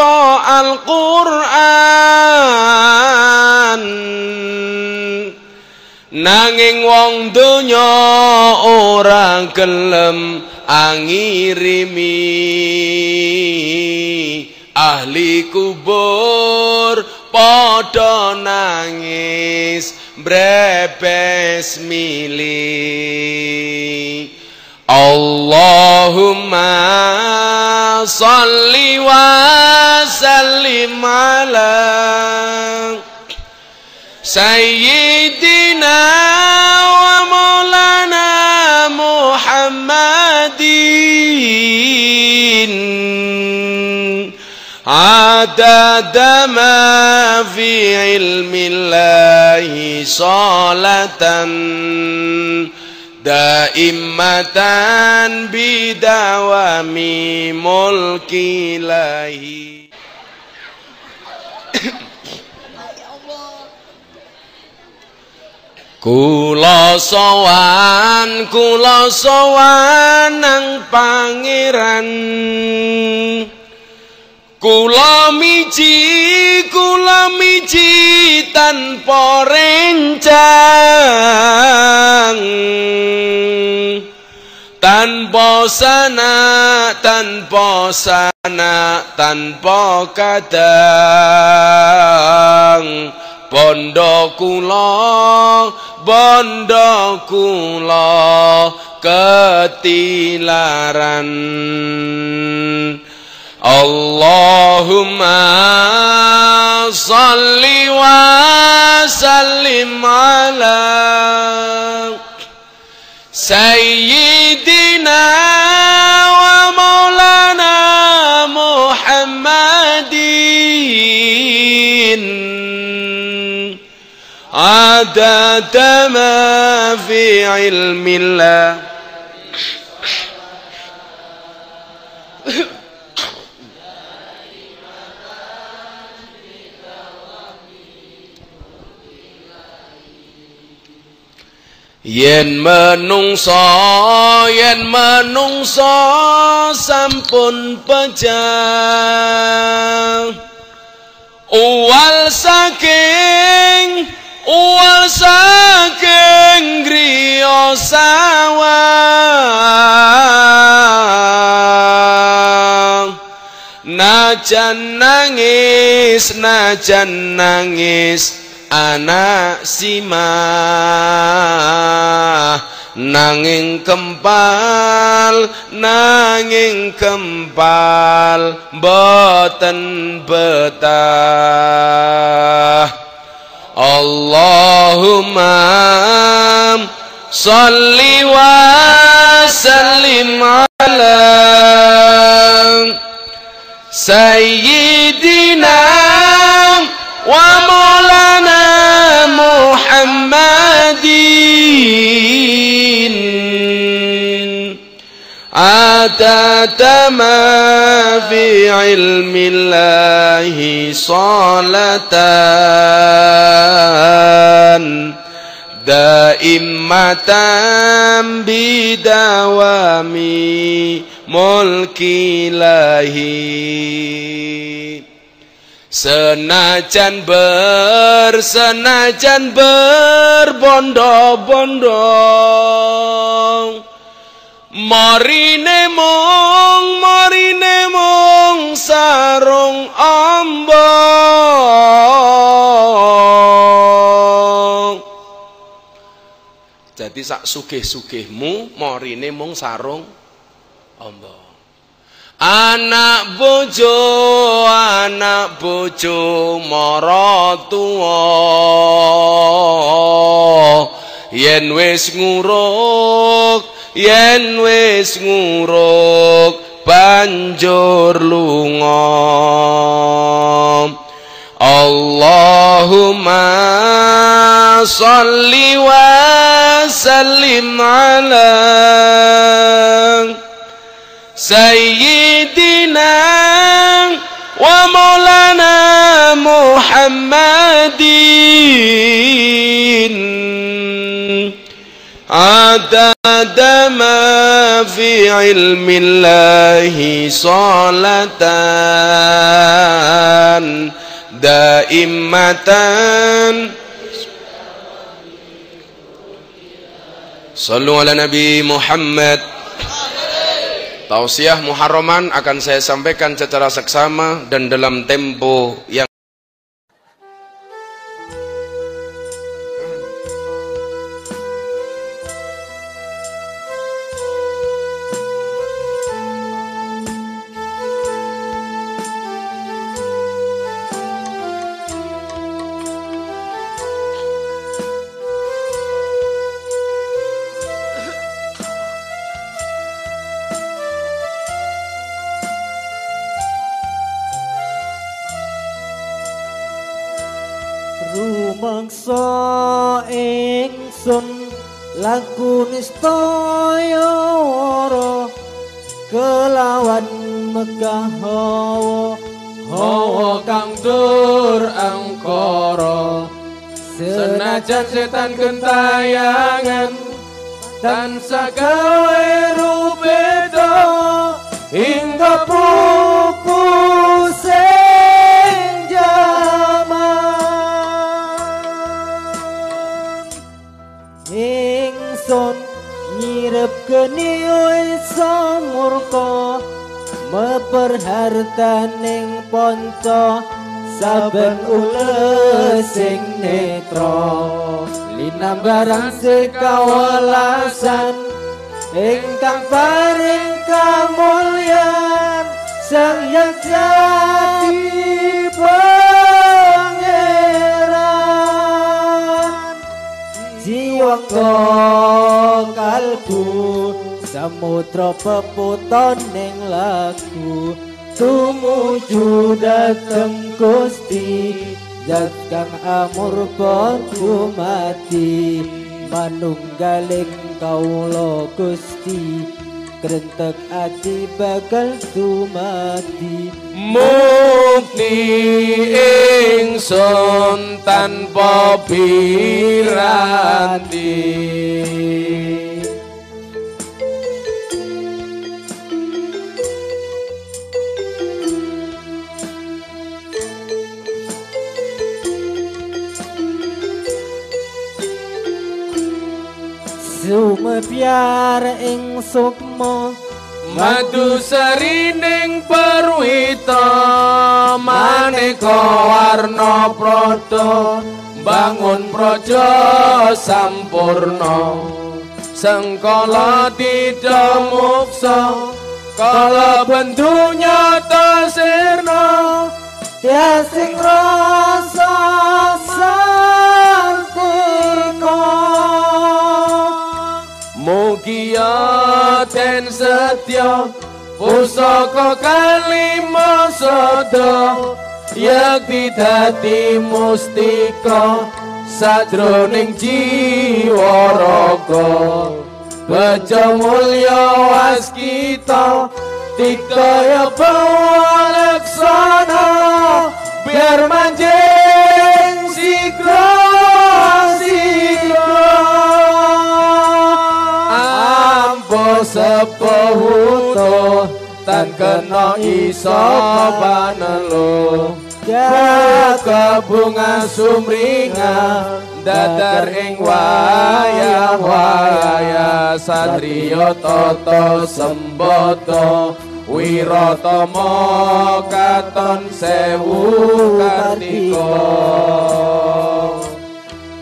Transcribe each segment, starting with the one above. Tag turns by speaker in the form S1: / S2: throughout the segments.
S1: Al-Qur'an. Nanging wong donya ora gelem angirimi. Ahli kubur padha nangis brebes mili. Allahumma salli wa وسلم على سيدنا ومولانا محمد. عدد ما في علم الله صلاة دائمة بدوام ملك الله Kula sowan, kula sowan nang pangeran. Kula miji, kula miji tanpa rencang. Tanpa sana, tanpa sana, tanpa kadang Bondo kula, bondo kula ketilaran. Allahumma salli wa sallim ala Sayyidina عدد ما في علم الله Yen menungso yen menungso sampun pejah Uwal saking uwal saking griya sawang Najan nangis najan nangis anak sima nanging kempal nanging kempal boten betah اللهم صل وسلم على سيدنا Atata ma fi ilmi Allahi salatan Da'immatan bidawami mulki lahi Senajan ber, senajan berbondo-bondo Marine mong, marine mong sarung ambong Jadi sak sugih-sugihmu marine mong sarung ambong Anak bojo, anak bojo mara yen wis nguruk, yen wis nguruk banjur lunga. Allahumma salli wa sallim ala Sayyidina wa maulana Muhammadin
S2: عدد ما في علم الله صلاة دائمة Sallu ala Nabi Muhammad Tausiah Muharraman akan saya sampaikan secara seksama dan dalam tempo yang
S3: dan gentayangan dan sagawai rupeto hingga pupus jaman ingson nyirep keniui samurko meperharta ning panca saben ule sing netra linambaran sekawalasan. Ingkang paring kamulyan sang yang jati pangeran. Jiwa kalbu samudra peputon ning lagu tumuju dateng Gusti. Zat kang amur ponku mati. Manunggaling kaulo Gusti. Krentek ati bakal tumati
S2: mukti ingsun tanpa piranti
S3: sumebyar ing sukma.
S2: Madu serining perwita maneka warna prada bangun praja sampurna. Sengkala tidak muksa kala bendunya tasirna
S3: tiasing rasa
S2: ten setya pusaka kalima sada yakti dadi mustika sajroning jiwa raga. Baca mulya waskita dikaya laksana biar manjing sikra tan kena iso panelo ya bunga sumringa dadar ing wayah wayah satriya tata sembodo wiratama katon sewu kartika.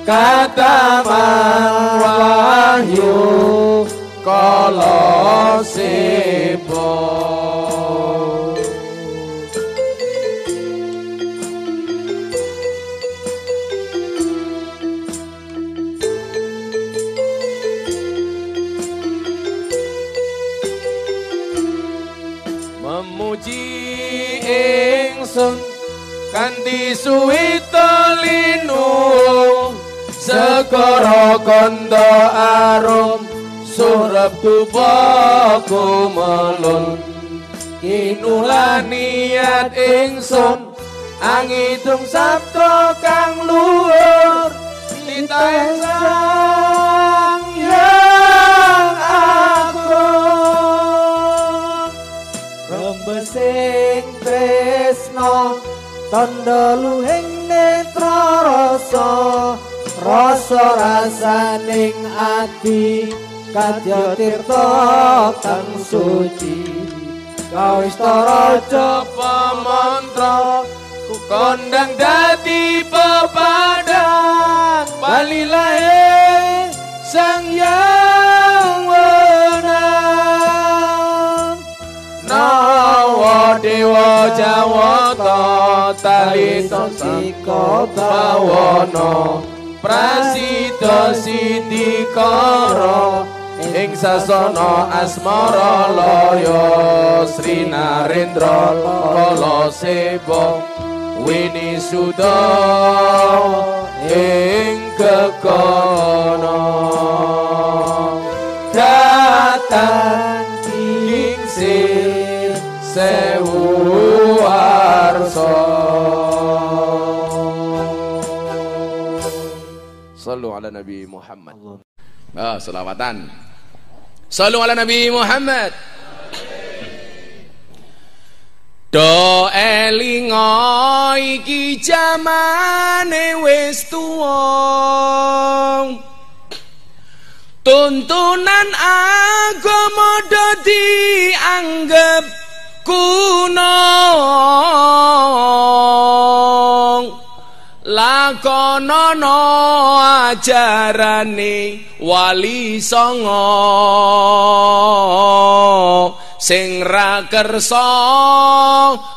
S2: Kataman wahyu kala sebo kanthi suwita linu sekara kanda arum surep tubaku melun kinulani niat ingsun angitung sabda kang luhur
S4: lintang tondo luhing netra rasa rasa rasaning ati kadya tirta kang suci. Kawis raja
S1: pamantra ku kondang dadi pepadang.
S4: Bali sang yang
S1: dewa jawata tali sika bawana. Prasida sidikara ing sasana asmara laya Sri Narendra kala seba wini suda ing kekono datang ala Nabi Muhammad. Ah, selawatan. Sallu ala Nabi Muhammad. Do elinga iki jamane wis tuwa. Tuntunan agama dadi anggap kuno Lakonono ajarane wali songo. Sing ra kersa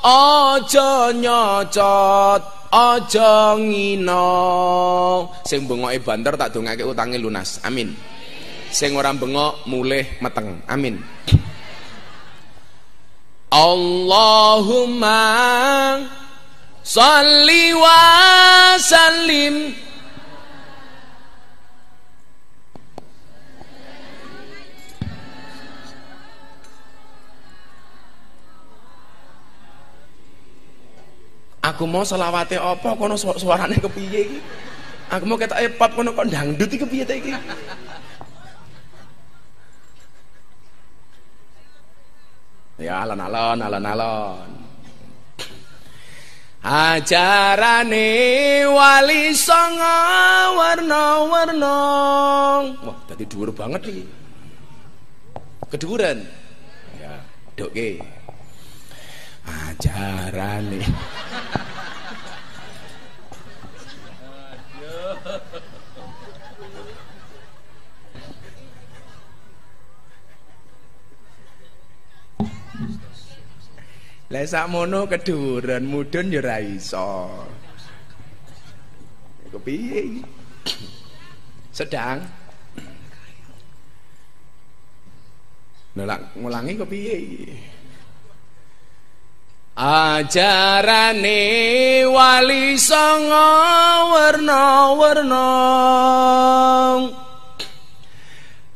S1: aja nyocot aja ngina sing bengoke banter tak dongake utange lunas. Amin. Sing ora bengok mulih meteng. Amin. Allahumma salli wa sallim Aku mau selawate apa kono suarane kepiye iki? Aku mau ketoke pop kono kok dangdut iki kepiye ta? Ya alon-alon, alon-alon. Ajarane wali songo warna-warna. Wah, dadi dhuwur banget iki. Keduren. Ya, doke. Ajarane. Lah sakmono keduren mudun ya ora iso. Kepiye Sedang. Nolak ngulangi kepiye iki? Ajarane wali songo warna-warna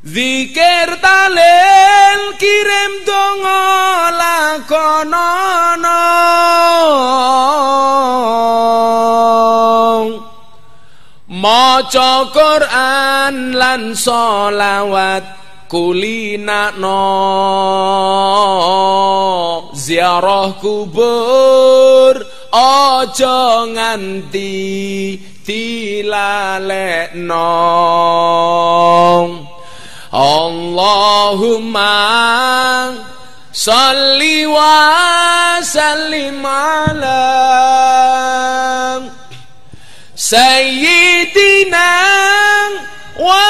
S1: Zikir talil kirim donga lakonono. Maca Quran lan solawat kulinakno. Ziarah kubur aja nganti dilalekno Allahumma salli wa sallim ala sayyidina wa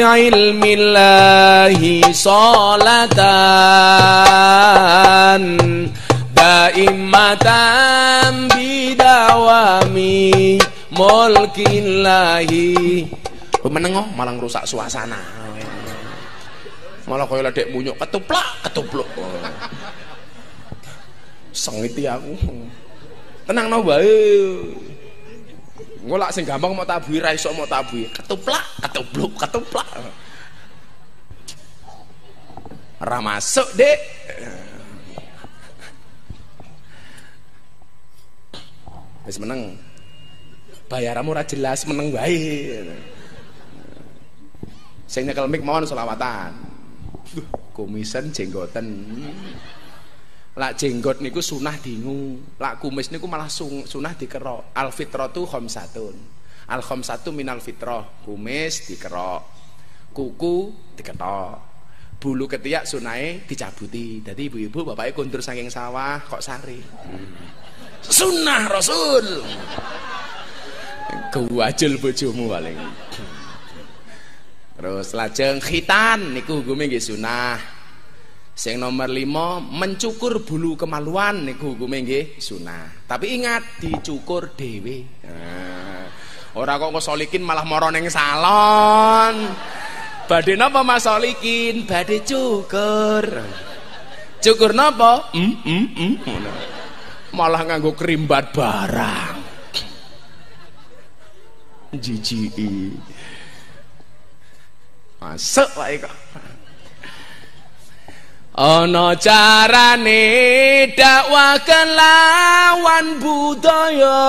S1: علم الله صلاة دائمة بدوام ملك الله Pemeneng malah rusak suasana. Malah kaya ledek munyuk ketuplak ketupluk. Sengiti aku. Tenang no bae. Ngolak sing gampang mau tabuhi ra iso mau tabuhi. Ketuplak, ketupluk, ketuplak. Ora masuk, Dek. Wis meneng. Bayaranmu ora jelas meneng wae. Sing nyekel mik mawon selawatan. Komisen jenggoten. Lak jenggot niku sunah dingu, lak kumis niku malah sunah dikerok. Al fitratu khamsatun. Al khamsatu minal fitrah. Kumis dikerok. Kuku diketok. Bulu ketiak sunai dicabuti. Jadi ibu-ibu bapaknya kondur saking sawah kok sari. Sunnah Rasul. Kewajul bojomu paling. Terus lajeng khitan niku hukume nggih sunah. Sing nomor lima mencukur bulu kemaluan niku hukume nggih sunah. Tapi ingat dicukur dhewe. Nah, ora kok ngosolikin malah mara ning salon. Badhe napa Mas Solikin? Badhe cukur. Cukur napa? Mm, mm, mm. Malah nganggo kerimbat barang. Jijiki. Masuk wae kok. Ana carane dakwah kelawan budaya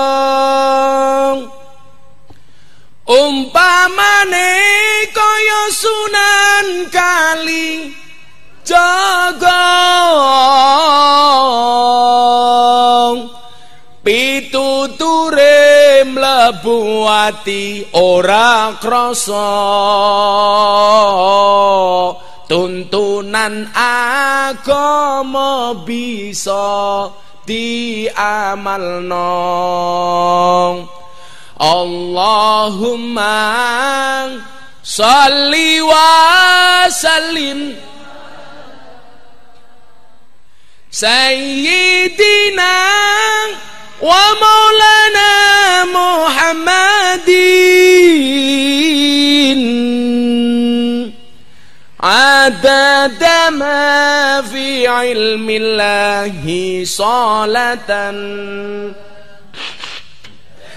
S1: umpamane kaya sunan kali jaga pituture mlebu ati ora krasa tuntunan agama bisa diamalno. Allahumma salli wa sallim. Sayyidina wa maulana Muhammadin عدد ما في علم الله صلاة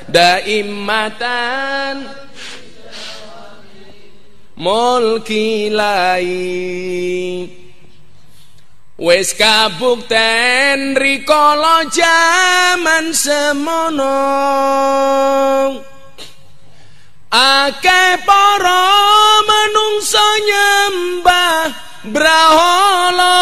S1: دائمة mulki lai wis kabukten rikala jaman semono akeh para manungsa nyembah brahala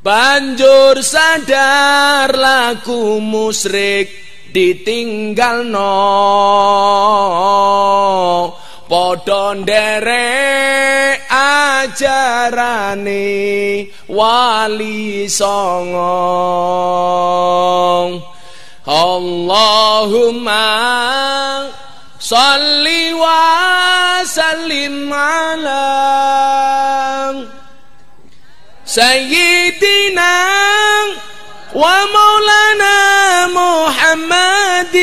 S1: banjur sadar laku musrik ditinggal no padha nderek ajarane wali songo اللهم صل وسلم على سيدنا ومولانا محمد.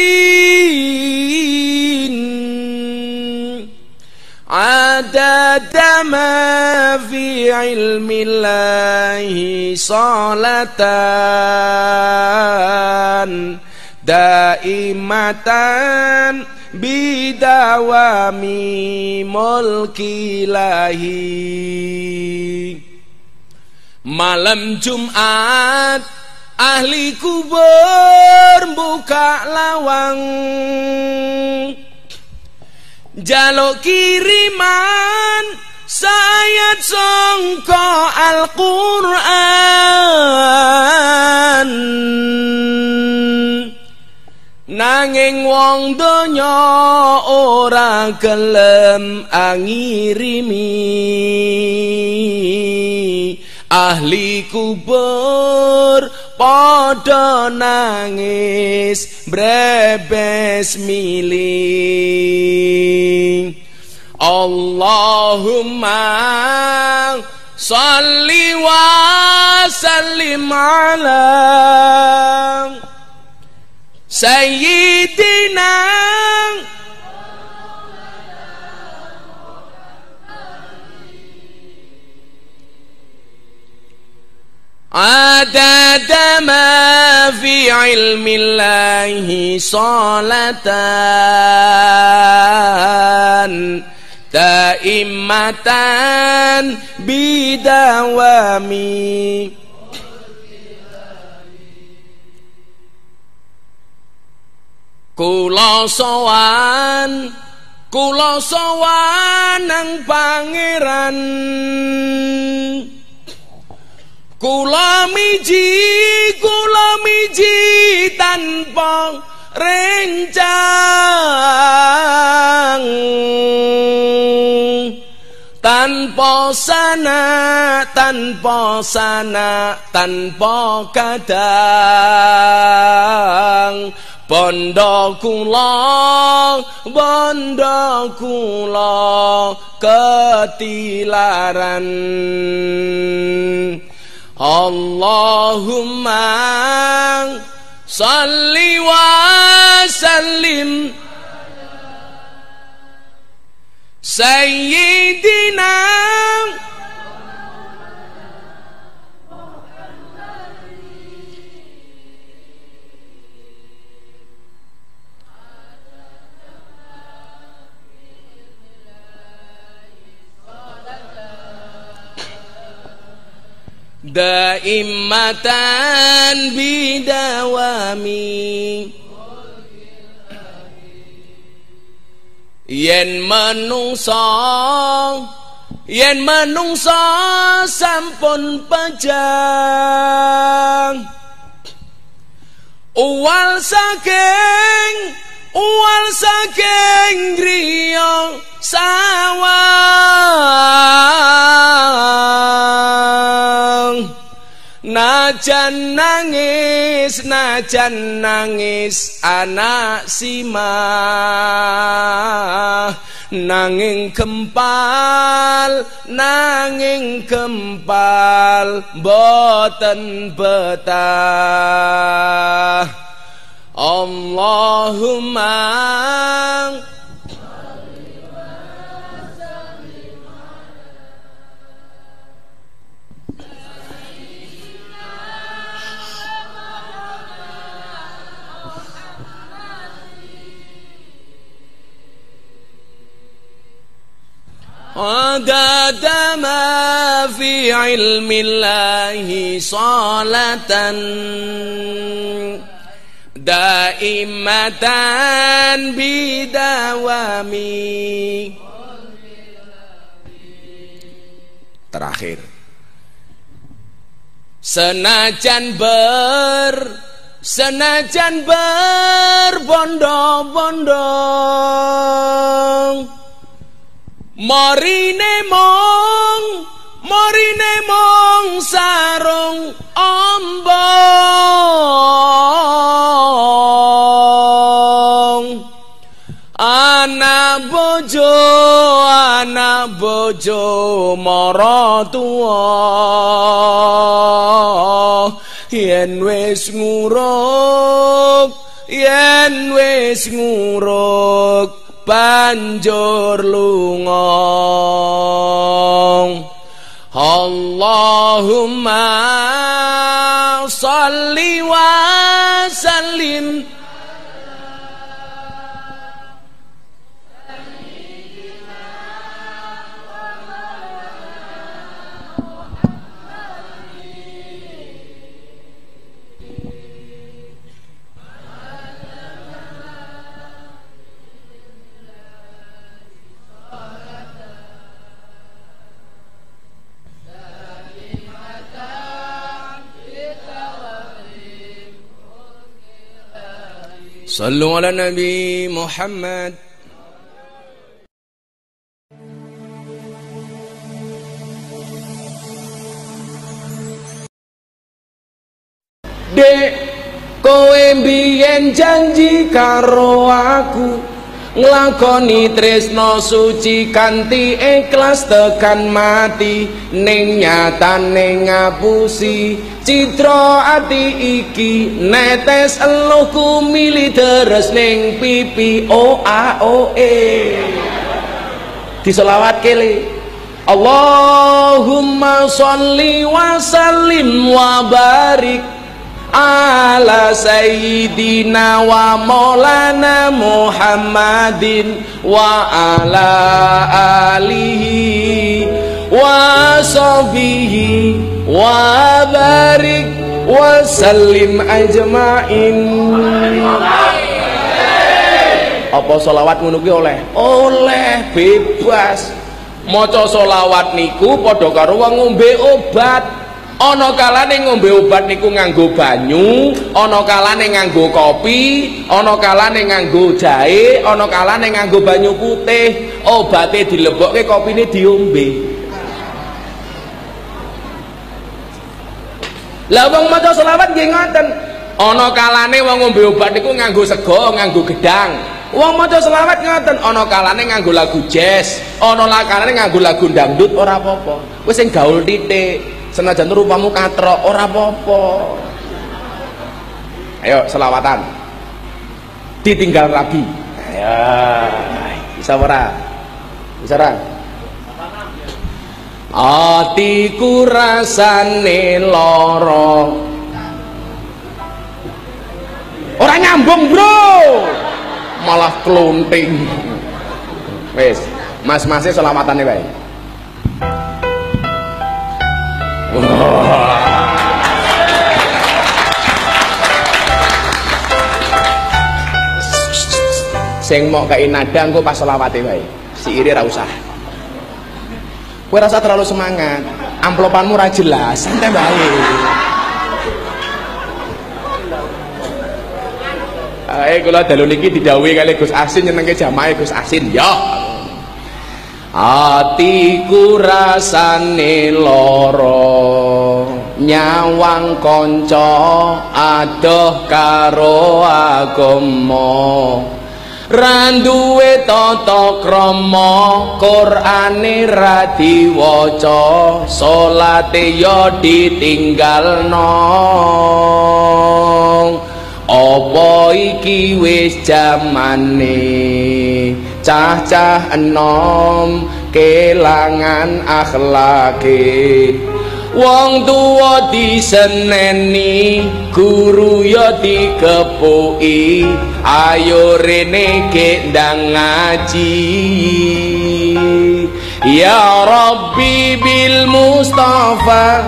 S1: عدد ما في علم الله صلاة. Daimatan bidawami mulki lahi. Malam Jumat ahli kubur buka lawang. Jaluk kiriman sayat songko Al-Qur'an Nanging wong donya ora gelem angirimi. Ahli kubur padha nangis brebes miling. Allahumma salli wa sallim ala Sayyidina عدد ما في علم الله صلاة دائمة بدوام kula sowan kula sowan nang pangeran. Kula miji kula miji tanpa rencang. Tanpa sana tanpa sana tanpa kadang bondo kula bondo kula ketilaran. Allahumma salli wa sallim. Sayyidina daimatan bidawami. Yen menungso yen menungso sampun pejang. Uwal saking uwal saking griya sawang. Najan nangis najan nangis anak sima nanging kempal nanging kempal boten betah Allahumma عدد ما في علم الله صلاة daimatan bidawami. Terakhir. Senajan ber senajan berbondong-bondong. Morine mong Marine mong sarung ombong. Anak bojo anak bojo mara tuwa. Yen wis nguruk yen wis nguruk banjur lunga Allahumma salli wa sallim صلوا على النبي محمد Dek kowe mbiyen janji karo aku nglakoni tresno suci kanthi ikhlas tekan mati. Ning nyatane ngapusi citra ati iki netes eluhku mili deres ning pipi. O a o e. Diselawat kele Allahumma sholli wa sallim wa barik ala sayyidina wa maulana Muhammadin wa ala alihi wa sahbihi wa barik wa sallim ajma'in. Apa ngono kuwi oleh? Oleh bebas. Maca selawat niku padha karo wong ngombe obat ana kalane ngombe obat niku nganggo banyu ana kalane nganggo kopi ana kalane nganggo jahe ana kalane nganggo banyu putih obate dilebokke kopine diombe. Lah wong maca selawat nggih ngoten ana kalane wong ngombe obat niku nganggo sego nganggo gedang. Wong maca selawat ngoten, ana kalane nganggo lagu jazz, ana kalane nganggo lagu dangdut ora apa-apa. Wis sing gaul titik, senajan rupamu katrok ora apa-apa. Ayo selawatan. Ditinggal rabi. Ayo. Bisa ora? Bisa ora? Atiku rasane lara. Ora nyambung, Bro malah kelunting wes mas-masnya selamatannya baik sing mau kayak nada engko pas selawate wae si iri ra usah. Kowe rasa terlalu semangat. Amplopanmu ra jelas. Santai baik. Ae kula dalu niki didhawuhi kali Gus Asin nyenengke jamaah Gus Asin. Ya. Atiku rasane lara. Nyawang kanca adoh karo agama. Randuwe tata krama Qur'ane ra diwaca salate ya ditinggalno. Apa iki wis jamane cah-cah enom kelangan akhlake. Wong tuwa diseneni guru ya dikepuki. Ayo rene ke ndang ngaji. Ya rabbi bil mustafa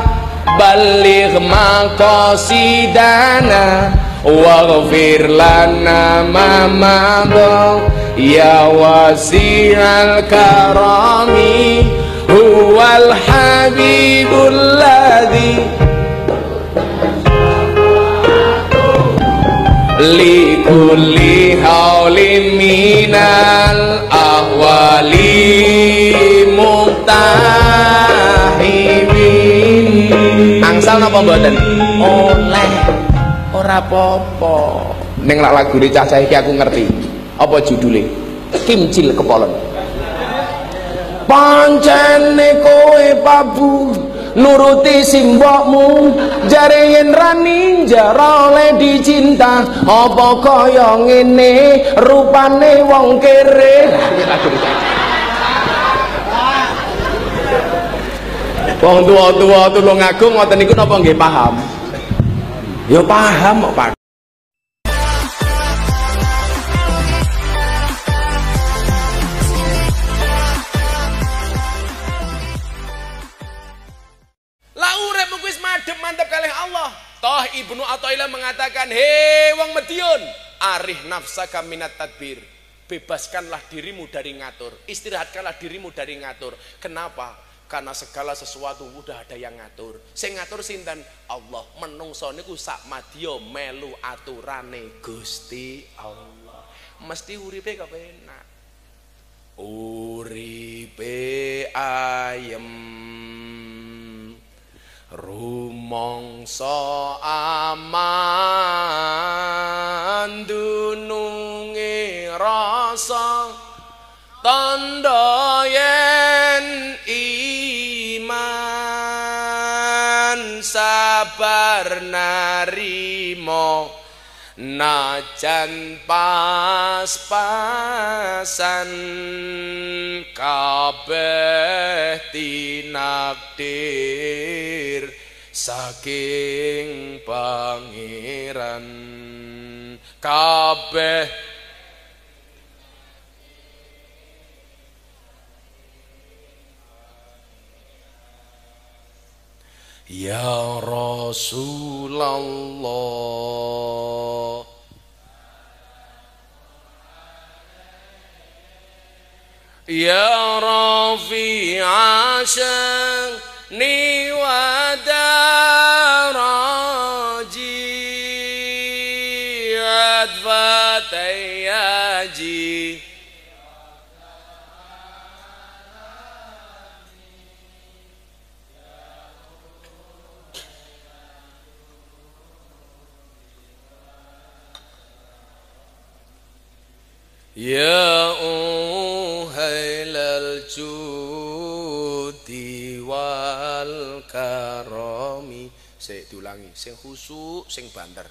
S1: baligh maqasidana واغفر لنا ما مضى يا وسيع الكرم هو الحبيب الذي لكل حول من الأهوال مقتحمين angsal napa mboten oleh Ora apa-apa. Ning lak iki aku ngerti. Apa judule? Kimcil kepolon. Pancene kowe pabu nuruti simbokmu jare yen rani jara dicinta. Apa kaya ngene rupane wong kere? Wong tua-tua tulung agung ngoten niku napa nggih paham Ya paham kok Pak. Allah. Toh Ibnu Athaillah mengatakan, "Hei wong Medion, arih nafsaka minat tadbir." Bebaskanlah dirimu dari ngatur, istirahatkanlah dirimu dari ngatur. Kenapa? Karena segala sesuatu udah ada yang ngatur. Sing ngatur sinten? Allah. Menungso niku sak madya melu aturane Gusti Allah. Mesti uripe kepenak uripe ayem. Rumangsa aman dununge rasa tanda sabar narimo najan pas-pasan. Kabeh tinakdir saking pangeran. Kabeh Ya Rasulullah Ya Rafi Asyani Ya uhailal judi wal karomi diulangi, sing khusuk, sing banter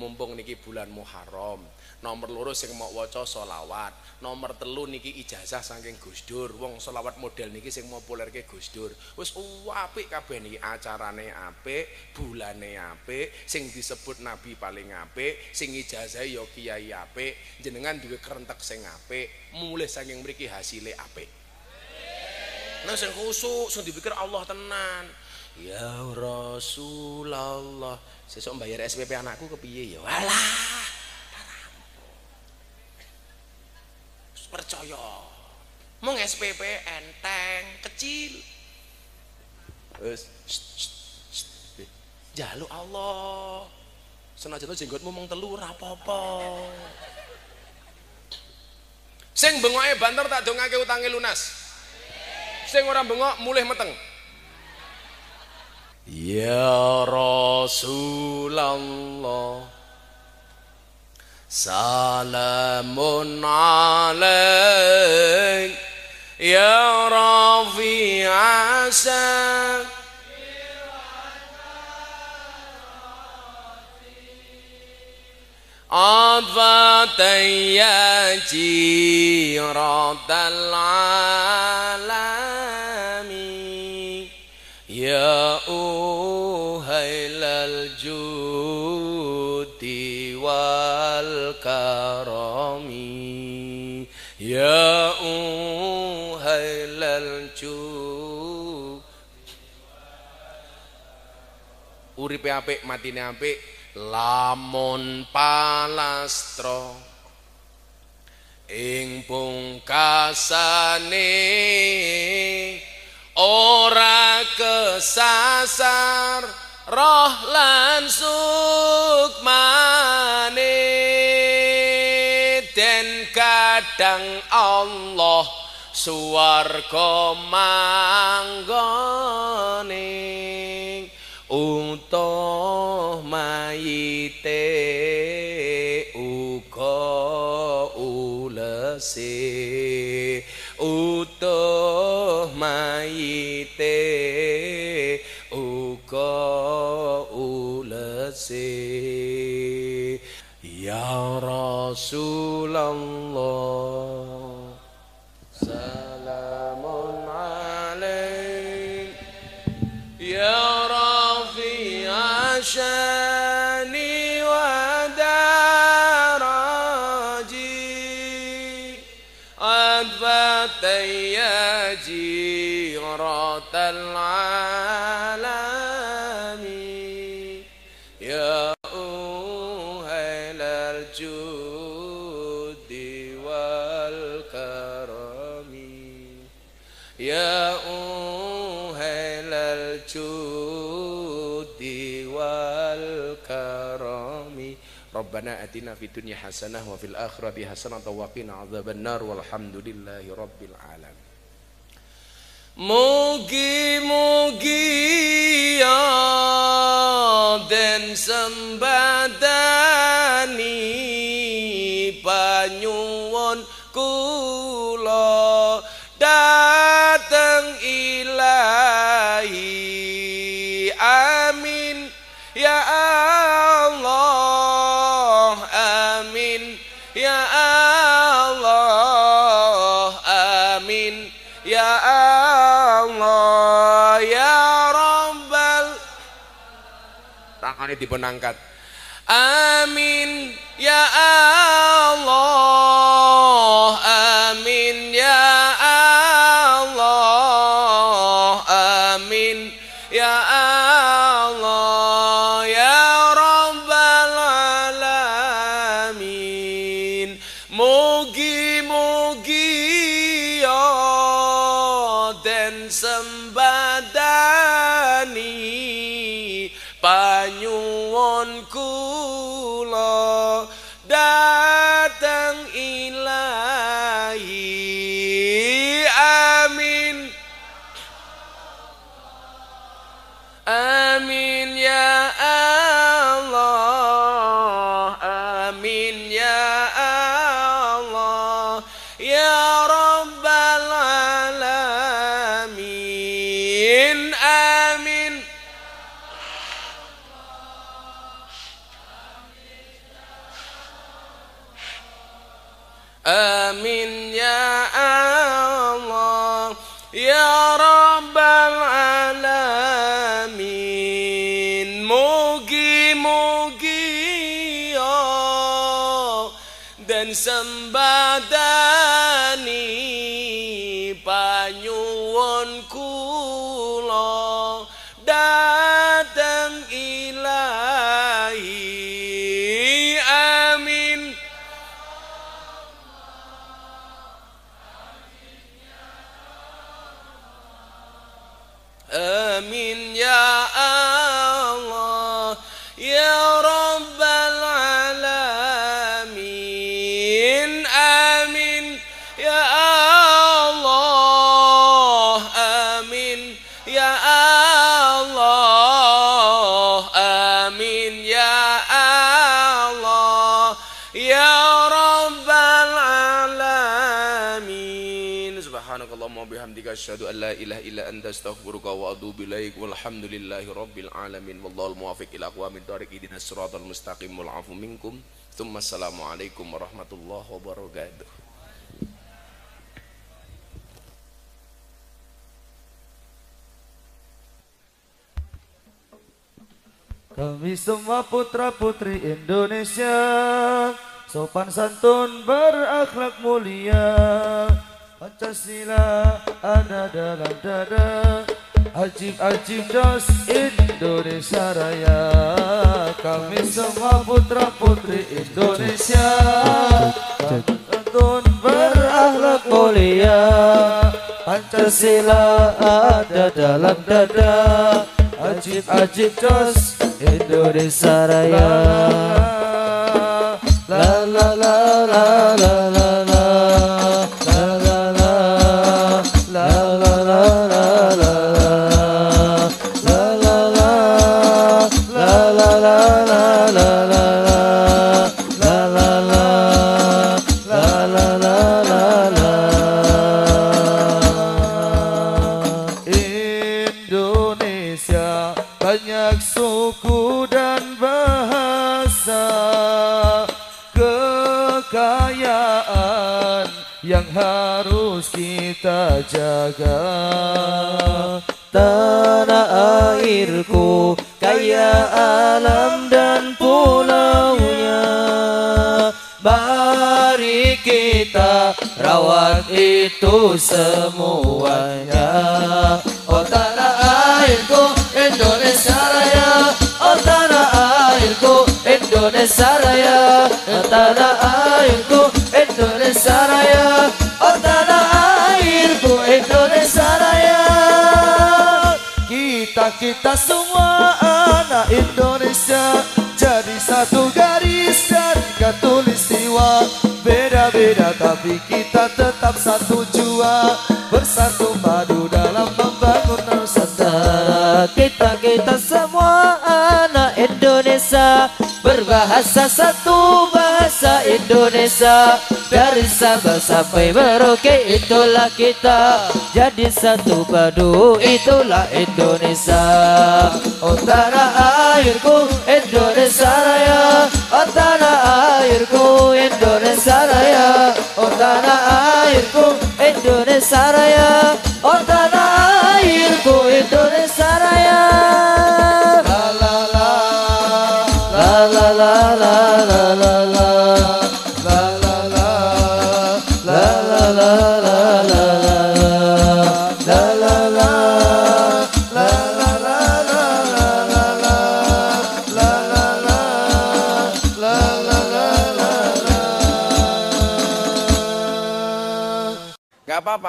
S1: Mumpung niki bulan Muharram Nomor loro sing mau waca solawat Nomor telu niki ijazah saking Gus Dur. Wong solawat model niki sing mau Gus Dur. Wis apik kabeh niki acarane apik Bulane apik Sing disebut Nabi paling apik Sing ijazah ya kiai apik Jenengan duwe kerentek sing apik Mulai saking mriki hasile apik. Nah sing khusuk sing dipikir Allah tenan. Ya Rasulullah Sesuk bayar SPP anakku kepiye ya? Walah percaya. Mau SPP enteng kecil. Wis. Jaluk Allah. Senajan jenggotmu mung telu ora apa-apa. Sing bengoke banter tak dongake utange lunas. Sing ora bengok mulih meteng. Ya Rasulullah سلام عليك يا رفيع سام عطفة يا جيرة العالم uripe apik matine apik lamun palastra. Ing pungkasane ora kesasar roh lan sukmane. Den kadang Allah suwarga manggone ulese utuh mayite uga ulese. Ya rasulullah يا الجود والكرم. يا الجود والكرم. ربنا أتنا في الدنيا حسنة وفي الآخرة حسنة وقنا عذاب النار والحمد لله رب العالمين. Mugi-mugi ya den sembadani panyuwun tangannya dipenangkat amin ya Allah. Amin ya Allah. Amin ya Allah asyhadu an la ilaha illa anta astaghfiruka wa atubu ilaik. Walhamdulillahi rabbil alamin. Wallahul muwaffiq ila aqwamit thoriq ihdinas siratal mustaqim. Wal afu minkum. Thumma assalamu alaikum warahmatullahi wabarakatuh.
S4: Kami semua putra putri Indonesia Sopan santun berakhlak mulia Pancasila ada dalam dada. Ajib-ajib dos Indonesia Raya. Kami semua putra putri Indonesia. Santun berakhlak mulia. Pancasila ada dalam dada. Ajib-ajib dos Indonesia Raya. La la la la la La banyak suku dan bahasa kekayaan yang harus kita jaga. Tanah airku kaya alam dan pulaunya. Mari kita rawat itu semuanya. Oh Indonesia Raya tanah airku Indonesia Raya. Oh tanah airku Indonesia Raya. Kita kita semua anak Indonesia Jadi satu garis dari katulistiwa. Beda-beda tapi kita tetap satu Indonesia Berbahasa satu bahasa Indonesia. Dari Sabang sampai Merauke itulah kita. Jadi satu padu itulah Indonesia. Oh tanah airku Indonesia Raya. Oh tanah airku Indonesia Raya. Oh tanah airku Indonesia Raya. Oh tanah airku Indonesia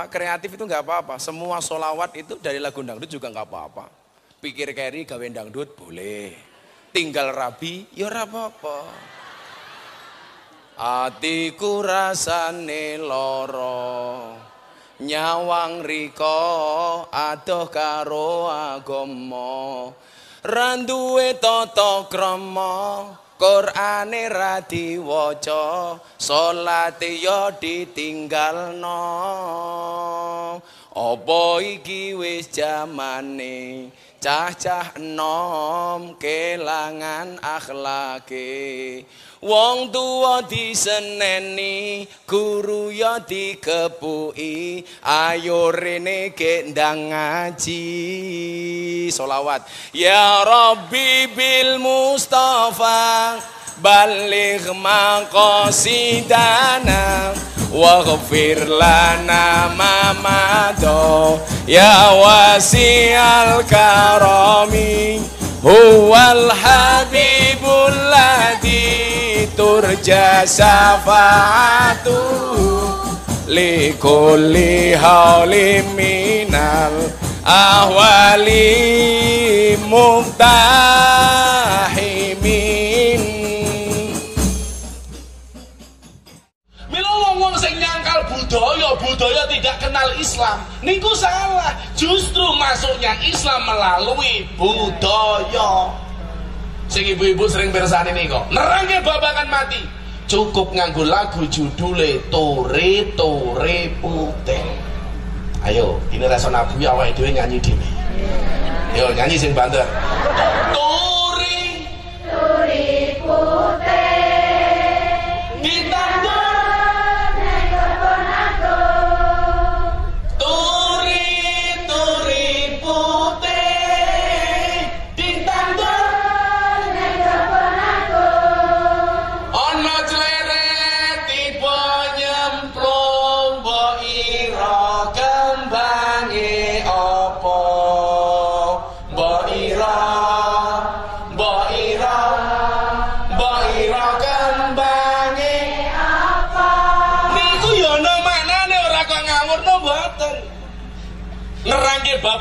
S1: kreatif itu gak apa-apa. Semua solawat itu dari lagu dangdut juga gak apa-apa. Pikir keri gawe dangdut boleh. Tinggal rabi, ya apa-apa.
S5: atiku rasane lara nyawang riko adoh karo agama randuwe tata krama Qur'ane ra diwaca salate ya ditinggalno. Apa iki wis jamane? Cah-cah enom kelangan akhlake wong tuwa diseneni guru ya dikepuki ayo rene gendang ngaji. Solawat ya rabbi bil mustafa baligh maqasidana waghfir lana ma mado. Ya wasi'al karami huwal habibul ladhi turja syafa'atu likulli haulim minal ahwali
S1: budaya, tidak kenal Islam. Niku salah. Justru masuknya Islam melalui budaya. Sing ibu-ibu sering bersani nih kok. Nerangke babakan mati. Cukup nganggo lagu judule Tore Tore Putih. Ayo, ini rasa ya awake dhewe nyanyi dhewe. Yo nyanyi sing banter. Tore ditandur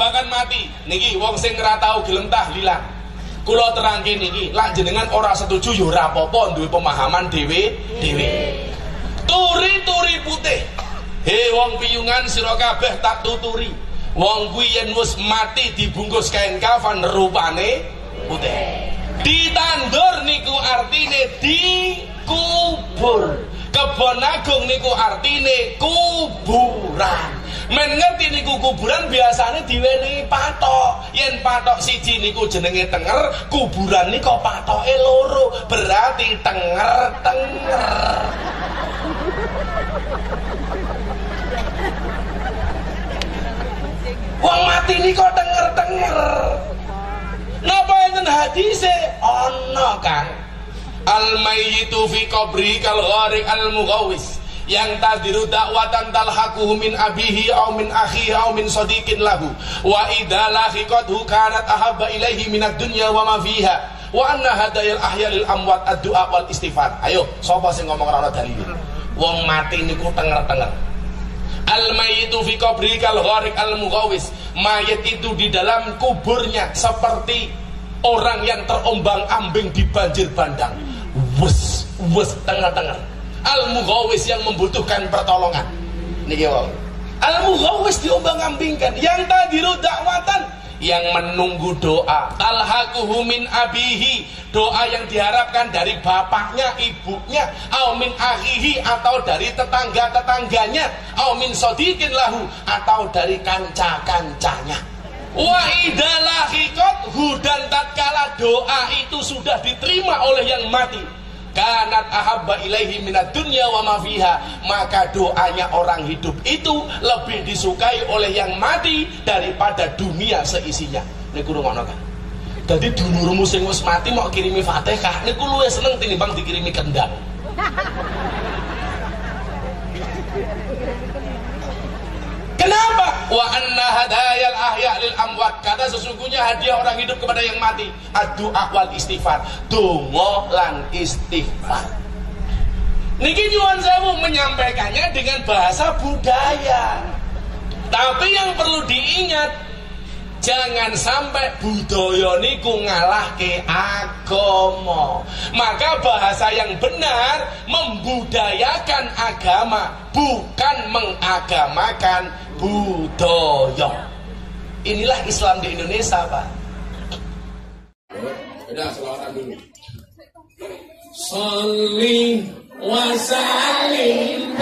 S1: Babakan mati. Niki wong sing ora tau gelem tahlilan. Kula terangke niki, lak jenengan ora setuju ya ora apa-apa duwe pemahaman dhewe dhewe. Turi-turi putih. He wong piyungan sira kabeh tak tuturi. Wong kuwi yen wis mati dibungkus kain kafan rupane putih. Ditandur niku artine dikubur. Kebon agung niku artine kuburan. Men ngerti niku kuburan biasanya diwenehi patok. Yen patok siji niku jenenge tenger, kuburan niku patoke loro. Berarti tenger-tenger. Wong mati niku tenger-tenger. Napa enten hadise? Ana, Kang. Al mayyitu fi qabri kal gharik al mughawis. Yang tadiru dakwatan talhaquhu min abihi aw min akhihi aw min sadiqin lahu wa idza lahiqathu kanat ahabba ilaihi minad dunya wa ma fiha wa anna hadayal ahya lil amwat ad-du'a wal istighfar. Ayo, sapa sing ngomong ora ana dalile? Wong mati niku tenger-tenger. Al mayyitu fi qabri kal al mughawis. Mayit itu di dalam kuburnya seperti orang yang terombang-ambing di banjir bandang. Wes, wes tengah-tengah. Al mughawis yang membutuhkan pertolongan. Niki wong. Al mughawis diombang-ambingkan. Yang tadiru dakwatan yang menunggu doa talhaquhu min abihi doa yang diharapkan dari bapaknya ibunya au min akhihi atau dari tetangga-tetangganya au min sodikin lahu atau dari kanca-kancanya wa idalahiqat hudan tatkala doa itu sudah diterima oleh yang mati. Kanat ahabba ilaihi minad dunya wa ma fiha. Maka doanya orang hidup itu lebih disukai oleh yang mati daripada dunia seisinya. Niku rungono kan jadi dulurmu sing wis mati mau kirimi Fatihah niku luwih seneng tinimbang dikirimi kendang. Kenapa? wa anna hadayal ahya lil amwat. Kata sesungguhnya hadiah orang hidup kepada yang mati. Addu'a wal istighfar. Dungo lan istighfar. Niki nyuwun sewu menyampaikannya dengan bahasa budaya. Tapi yang perlu diingat
S6: jangan sampai budaya niku ngalah ke agama. Maka bahasa yang benar membudayakan agama bukan mengagamakan budaya. Inilah Islam di Indonesia, Pak.
S1: Udah, selawatan dulu. Salim wa wasalim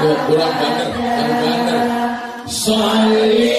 S1: kurang banter, kurang banter. saling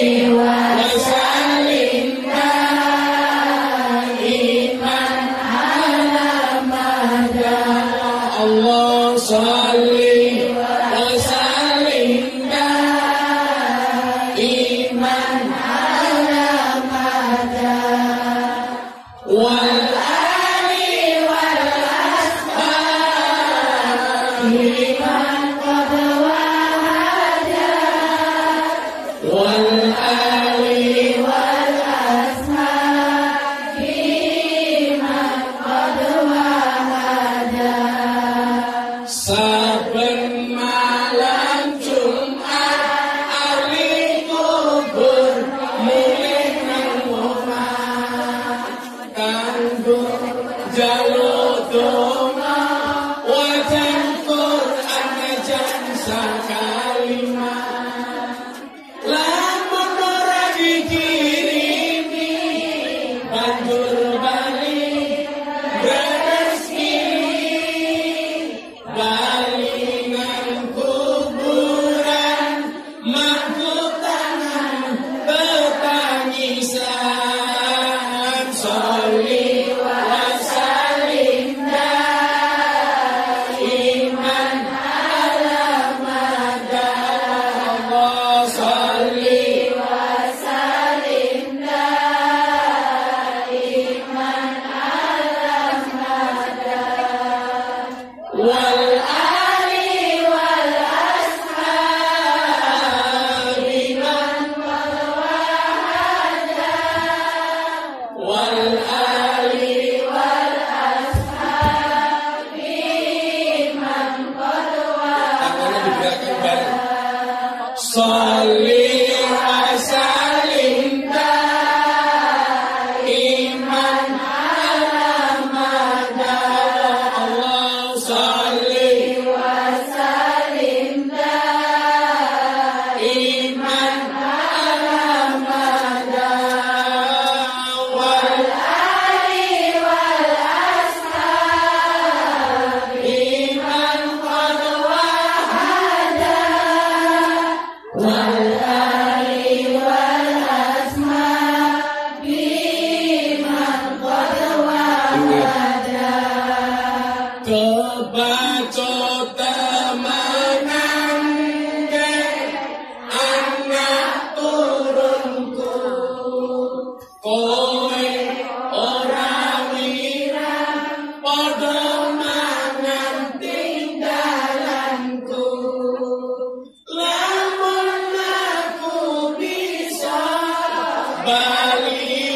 S1: Amen.